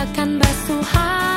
akan Dia